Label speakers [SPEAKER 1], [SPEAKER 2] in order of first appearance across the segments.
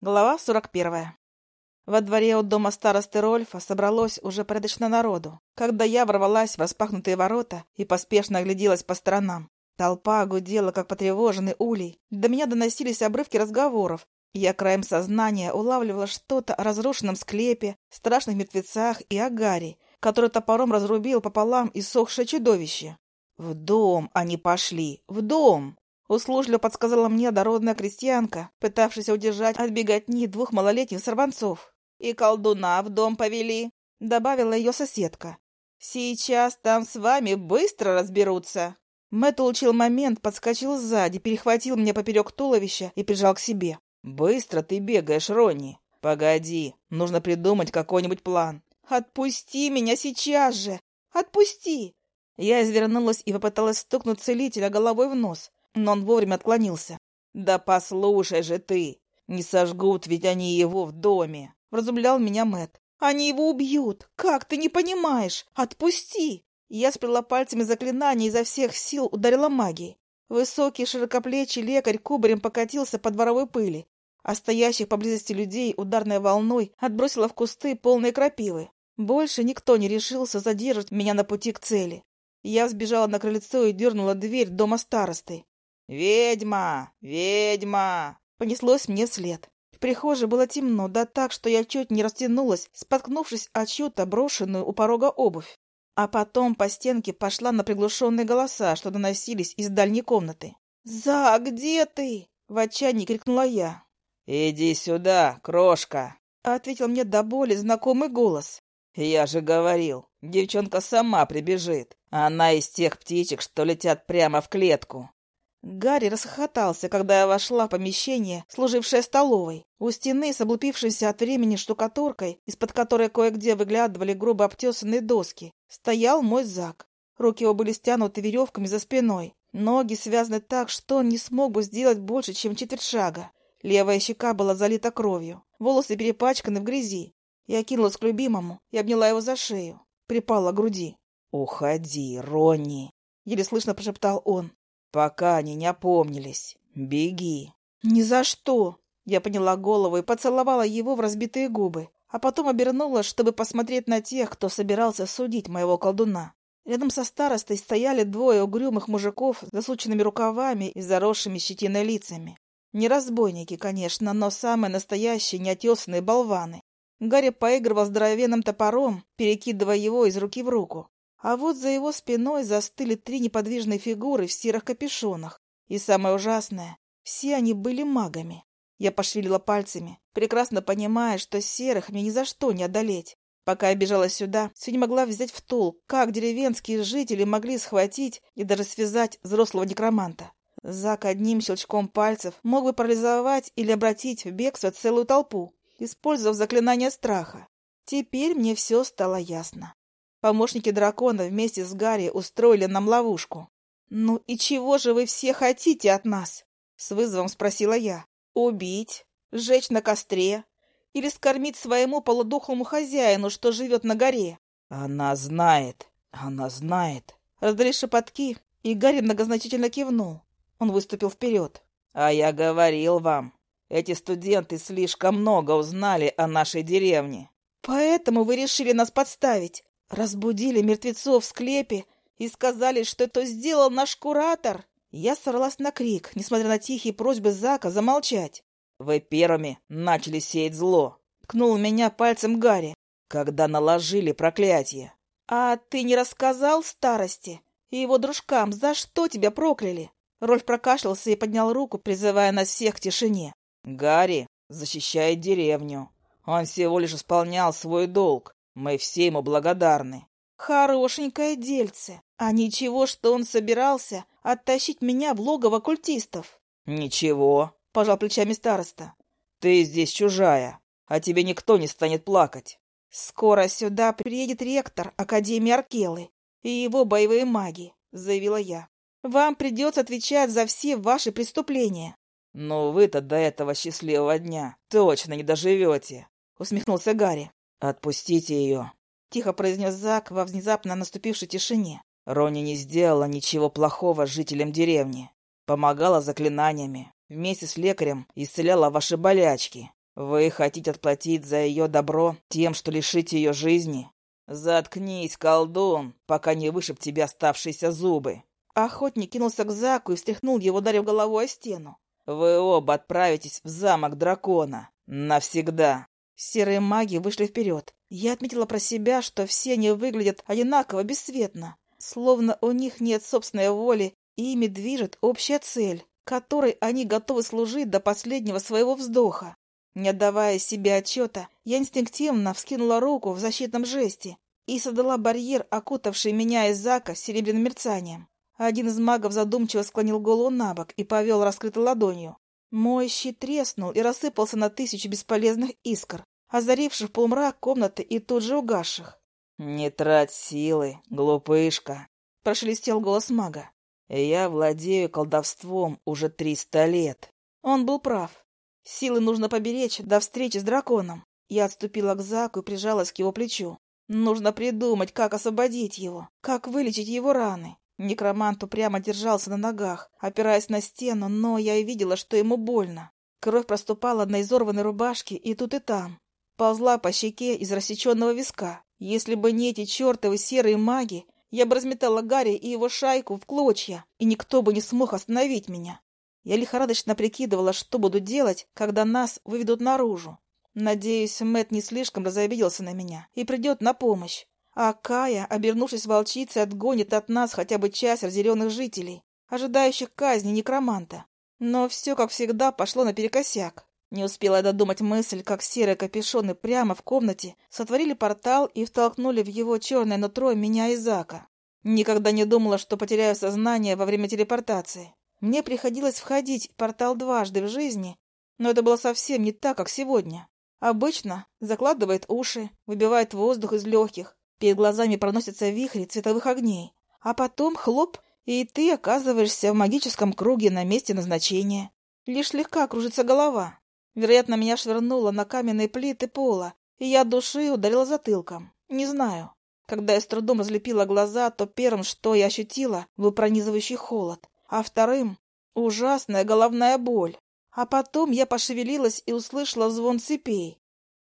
[SPEAKER 1] Глава 41. Во дворе у дома старосты Рольфа собралось уже порядочно народу, когда я ворвалась в распахнутые ворота и поспешно огляделась по сторонам. Толпа гудела, как потревоженный улей. До меня доносились обрывки разговоров. Я краем сознания улавливала что-то о разрушенном склепе, страшных мертвецах и о Гарри, который топором разрубил пополам иссохшее чудовище. В дом они пошли, в дом! Услужливо подсказала мне дородная крестьянка, пытавшаяся удержать от беготни двух малолетних сорванцов. «И колдуна в дом повели», — добавила ее соседка. «Сейчас там с вами быстро разберутся». Мэтт улучил момент, подскочил сзади, перехватил меня поперек туловища и прижал к себе. «Быстро ты бегаешь, Ронни. Погоди, нужно придумать какой-нибудь план». «Отпусти меня сейчас же! Отпусти!» Я извернулась и попыталась стукнуть целителя головой в нос, но он вовремя отклонился. «Да послушай же ты! Не сожгут ведь они его в доме!» — вразумлял меня Мэт. «Они его убьют! Как ты не понимаешь? Отпусти!» Я сплела пальцами заклинание изо всех сил ударила магией. Высокий широкоплечий лекарь кубарем покатился по дворовой пыли, а стоящих поблизости людей ударной волной отбросила в кусты полные крапивы. Больше никто не решился задерживать меня на пути к цели. Я сбежала на крыльцо и дернула дверь дома старосты. «Ведьма! Ведьма!» Понеслось мне вслед. В прихожей было темно, да так, что я чуть не растянулась, споткнувшись от чью-то брошенную у порога обувь. А потом по стенке пошла на приглушенные голоса, что доносились из дальней комнаты. «За, где ты?» — в отчаянии крикнула я. «Иди сюда, крошка!» — ответил мне до боли знакомый голос. «Я же говорил, девчонка сама прибежит. Она из тех птичек, что летят прямо в клетку. Гарри расхохотался, когда я вошла в помещение, служившее столовой. У стены с облупившейся от времени штукатуркой, из-под которой кое-где выглядывали грубо обтесанные доски, стоял мой Зак. Руки его были стянуты веревками за спиной. Ноги связаны так, что он не смог бы сделать больше, чем четверть шага. Левая щека была залита кровью, волосы перепачканы в грязи. Я кинулась к любимому и обняла его за шею, припала к груди. «Уходи, Ронни!» — еле слышно прошептал он. Пока они не опомнились. Беги. Ни за что. Я подняла голову и поцеловала его в разбитые губы, а потом обернулась, чтобы посмотреть на тех, кто собирался судить моего колдуна. Рядом со старостой стояли двое угрюмых мужиков с засученными рукавами и заросшими щетиной лицами. Не разбойники, конечно, но самые настоящие неотесанные болваны. Гарри поигрывал здоровенным топором, перекидывая его из руки в руку. А вот за его спиной застыли три неподвижные фигуры в серых капюшонах. И самое ужасное, все они были магами. Я пошевелила пальцами, прекрасно понимая, что серых мне ни за что не одолеть. Пока я бежала сюда, все не могла взять в толк, как деревенские жители могли схватить и даже связать взрослого некроманта. Зак одним щелчком пальцев мог бы парализовать или обратить в бегство целую толпу, использовав заклинание страха. Теперь мне все стало ясно. Помощники дракона вместе с Гарри устроили нам ловушку. «Ну и чего же вы все хотите от нас?» — с вызовом спросила я. «Убить? Сжечь на костре? Или скормить своему полудухлому хозяину, что живет на горе?» «Она знает, она знает». Раздались шепотки, и Гарри многозначительно кивнул. Он выступил вперед. «А я говорил вам, эти студенты слишком много узнали о нашей деревне». «Поэтому вы решили нас подставить?» Разбудили мертвецов в склепе и сказали, что это сделал наш куратор. Я сорвалась на крик, несмотря на тихие просьбы Зака замолчать. «Вы первыми начали сеять зло», — ткнул меня пальцем Гарри, когда наложили проклятие. «А ты не рассказал старости и его дружкам, за что тебя прокляли?» Рольф прокашлялся и поднял руку, призывая нас всех к тишине. «Гарри защищает деревню. Он всего лишь исполнял свой долг. Мы все ему благодарны. Хорошенькое дельце. А ничего, что он собирался оттащить меня в логово культистов. Ничего, пожал плечами староста. Ты здесь чужая, а тебе никто не станет плакать. Скоро сюда приедет ректор Академии Аркелы и его боевые маги, заявила я. Вам придется отвечать за все ваши преступления. Но вы-то до этого счастливого дня точно не доживете, усмехнулся Гарри. «Отпустите ее», — тихо произнес Зак во внезапно наступившей тишине. Рони не сделала ничего плохого жителям деревни. Помогала заклинаниями. Вместе с лекарем исцеляла ваши болячки. Вы хотите отплатить за ее добро тем, что лишите ее жизни? Заткнись, колдун, пока не вышиб тебе оставшиеся зубы. Охотник кинулся к Заку и встряхнул его, ударив головой о стену. Вы оба отправитесь в замок дракона. Навсегда. Серые маги вышли вперед. Я отметила про себя, что все они выглядят одинаково бесцветно, словно у них нет собственной воли, и ими движет общая цель, которой они готовы служить до последнего своего вздоха. Не отдавая себе отчета, я инстинктивно вскинула руку в защитном жесте и создала барьер, окутавший меня и Зака серебряным мерцанием. Один из магов задумчиво склонил голову на бок и повел раскрытой ладонью. Мой щит треснул и рассыпался на тысячи бесполезных искр, озаривших полумрак комнаты и тут же угасших. «Не трать силы, глупышка!» — прошелестел голос мага. «Я владею колдовством уже триста лет». Он был прав. Силы нужно поберечь до встречи с драконом. Я отступила к Заку и прижалась к его плечу. Нужно придумать, как освободить его, как вылечить его раны. Некромант упрямо держался на ногах, опираясь на стену, но я и видела, что ему больно. Кровь проступала на изорванной рубашке и тут и там. Ползла по щеке из рассеченного виска. Если бы не эти чертовы серые маги, я бы разметала Гарри и его шайку в клочья, и никто бы не смог остановить меня. Я лихорадочно прикидывала, что буду делать, когда нас выведут наружу. Надеюсь, Мэт не слишком разобиделся на меня и придет на помощь. А Кая, обернувшись волчицей, отгонит от нас хотя бы часть разъяренных жителей, ожидающих казни некроманта. Но все, как всегда, пошло наперекосяк. Не успела я додумать мысль, как серые капюшоны прямо в комнате сотворили портал и втолкнули в его черное нутро меня и Зака. Никогда не думала, что потеряю сознание во время телепортации. Мне приходилось входить в портал дважды в жизни, но это было совсем не так, как сегодня. Обычно закладывает уши, выбивает воздух из легких, перед глазами проносятся вихри цветовых огней, а потом хлоп, и ты оказываешься в магическом круге на месте назначения. Лишь слегка кружится голова. Вероятно, меня швырнуло на каменные плиты пола, и я от души ударила затылком. Не знаю. Когда я с трудом разлепила глаза, то первым, что я ощутила, был пронизывающий холод а вторым — ужасная головная боль. А потом я пошевелилась и услышала звон цепей.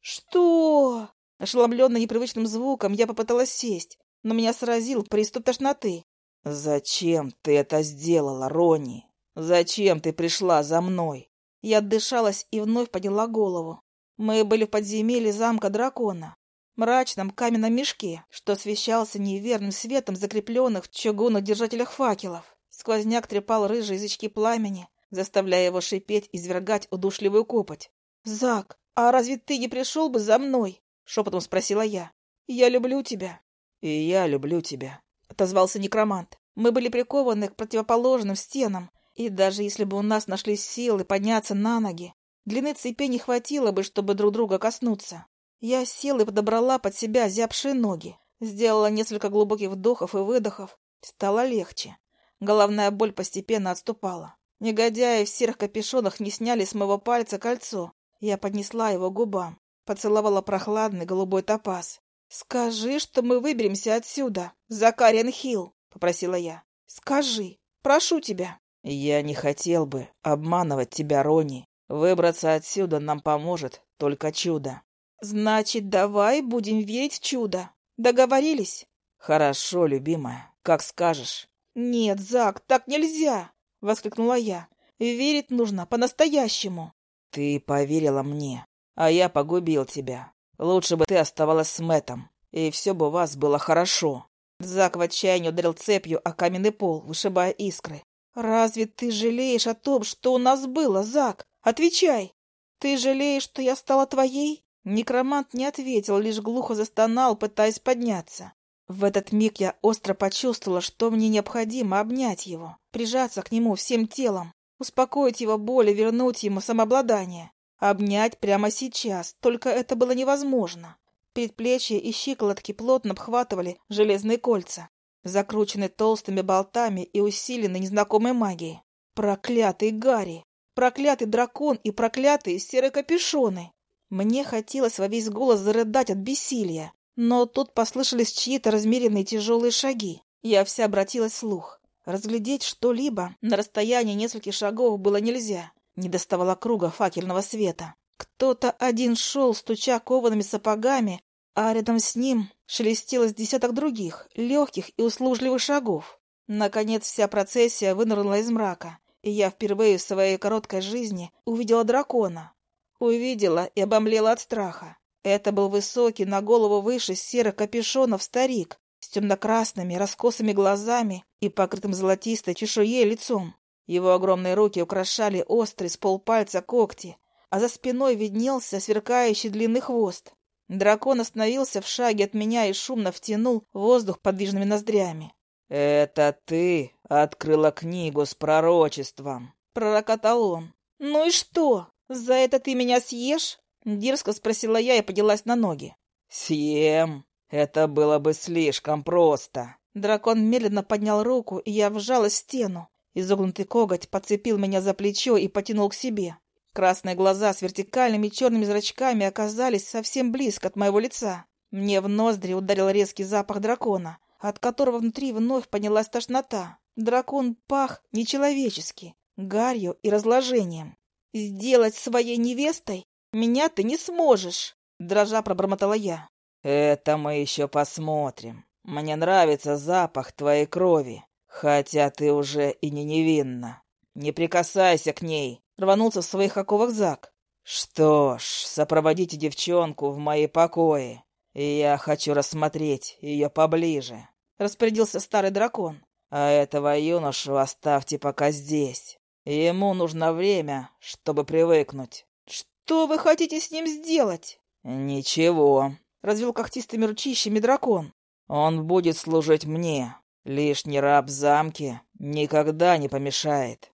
[SPEAKER 1] «Что?» Ошеломленная непривычным звуком, я попыталась сесть, но меня сразил приступ тошноты. «Зачем ты это сделала, Ронни? Зачем ты пришла за мной?» Я отдышалась и вновь подняла голову. Мы были в подземелье замка дракона, мрачном каменном мешке, что освещался неверным светом закрепленных в чугунных держателях факелов. Сквозняк трепал рыжие язычки пламени, заставляя его шипеть, и извергать удушливую копоть. «Зак, а разве ты не пришел бы за мной?» — шепотом спросила я. «Я люблю тебя». «И я люблю тебя», — отозвался некромант. Мы были прикованы к противоположным стенам, и даже если бы у нас нашлись силы подняться на ноги, длины цепи не хватило бы, чтобы друг друга коснуться. Я села и подобрала под себя зябшие ноги, сделала несколько глубоких вдохов и выдохов. Стало легче. Головная боль постепенно отступала. Негодяи в серых капюшонах не сняли с моего пальца кольцо. Я поднесла его губам, поцеловала прохладный голубой топаз. «Скажи, что мы выберемся отсюда, Закариан Хилл», — попросила я. «Скажи, прошу тебя». «Я не хотел бы обманывать тебя, Рони. Выбраться отсюда нам поможет только чудо». «Значит, давай будем верить в чудо. Договорились?» «Хорошо, любимая, как скажешь». «Нет, Зак, так нельзя!» — воскликнула я. «Верить нужно по-настоящему». «Ты поверила мне, а я погубил тебя. Лучше бы ты оставалась с Мэтом, и все бы у вас было хорошо». Зак в отчаянии ударил цепью о каменный пол, вышибая искры. «Разве ты жалеешь о том, что у нас было, Зак? Отвечай! Ты жалеешь, что я стала твоей?» Некромант не ответил, лишь глухо застонал, пытаясь подняться. В этот миг я остро почувствовала, что мне необходимо обнять его, прижаться к нему всем телом, успокоить его боль и вернуть ему самообладание. Обнять прямо сейчас, только это было невозможно. Предплечья и щиколотки плотно обхватывали железные кольца, закрученные толстыми болтами и усиленные незнакомой магией. Проклятый Гарри! Проклятый дракон и проклятые серые капюшоны! Мне хотелось во весь голос зарыдать от бессилия, но тут послышались чьи-то размеренные тяжелые шаги. Я вся обратилась вслух. Разглядеть что-либо на расстоянии нескольких шагов было нельзя. Не доставало круга факельного света. Кто-то один шел, стуча коваными сапогами, а рядом с ним шелестелось десяток других, легких и услужливых шагов. Наконец вся процессия вынырнула из мрака, и я впервые в своей короткой жизни увидела дракона. Увидела и обомлела от страха. Это был высокий, на голову выше серых капюшонов старик с темно-красными, раскосыми глазами и покрытым золотистой чешуей лицом. Его огромные руки украшали острые с полпальца когти, а за спиной виднелся сверкающий длинный хвост. Дракон остановился в шаге от меня и шумно втянул воздух подвижными ноздрями.
[SPEAKER 2] «Это ты открыла книгу с пророчеством», —
[SPEAKER 1] пророкотал он. «Ну и что? За это ты меня съешь?» — дерзко спросила я и поднялась на ноги.
[SPEAKER 2] «Съем. Это было бы слишком просто».
[SPEAKER 1] Дракон медленно поднял руку, и я вжалась в стену. Изогнутый коготь подцепил меня за плечо и потянул к себе. Красные глаза с вертикальными черными зрачками оказались совсем близко от моего лица. Мне в ноздри ударил резкий запах дракона, от которого внутри вновь поднялась тошнота. Дракон пах нечеловечески, гарью и разложением. «Сделать своей невестой меня ты не сможешь!» Дрожа пробормотала я.
[SPEAKER 2] «Это мы еще посмотрим. Мне нравится запах твоей крови, хотя ты уже и не невинна. Не прикасайся к ней!»
[SPEAKER 1] Рванулся в своих оковах Зак.
[SPEAKER 2] «Что ж, сопроводите девчонку в мои покои, я хочу рассмотреть ее поближе», — распорядился старый дракон. «А этого юношу оставьте пока здесь. Ему нужно время, чтобы привыкнуть».
[SPEAKER 1] «Что вы хотите с ним сделать?»
[SPEAKER 2] «Ничего», —
[SPEAKER 1] развел когтистыми ручищами дракон.
[SPEAKER 2] «Он будет служить мне. Лишний раб в замке никогда не помешает».